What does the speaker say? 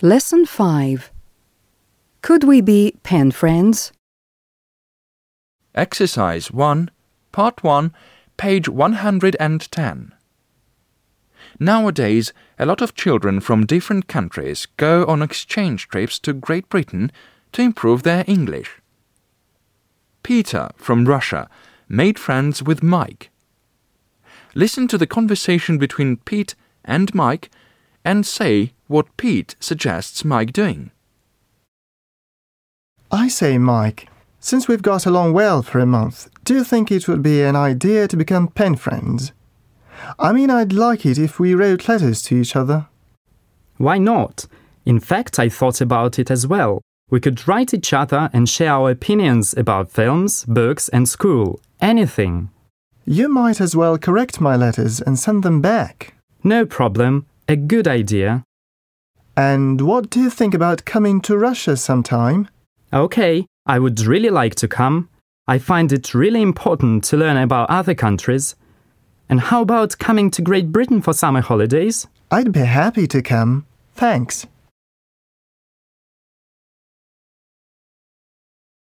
Lesson 5 Could we be pen friends? Exercise 1, Part 1, page 110. Nowadays, a lot of children from different countries go on exchange trips to Great Britain to improve their English. Peter from Russia made friends with Mike. Listen to the conversation between Pete and Mike and say what Pete suggests Mike doing. I say, Mike, since we've got along well for a month, do you think it would be an idea to become pen friends? I mean, I'd like it if we wrote letters to each other. Why not? In fact, I thought about it as well. We could write each other and share our opinions about films, books, and school. Anything. You might as well correct my letters and send them back. No problem. A good idea. And what do you think about coming to Russia sometime? Okay, I would really like to come. I find it really important to learn about other countries. And how about coming to Great Britain for summer holidays? I'd be happy to come. Thanks.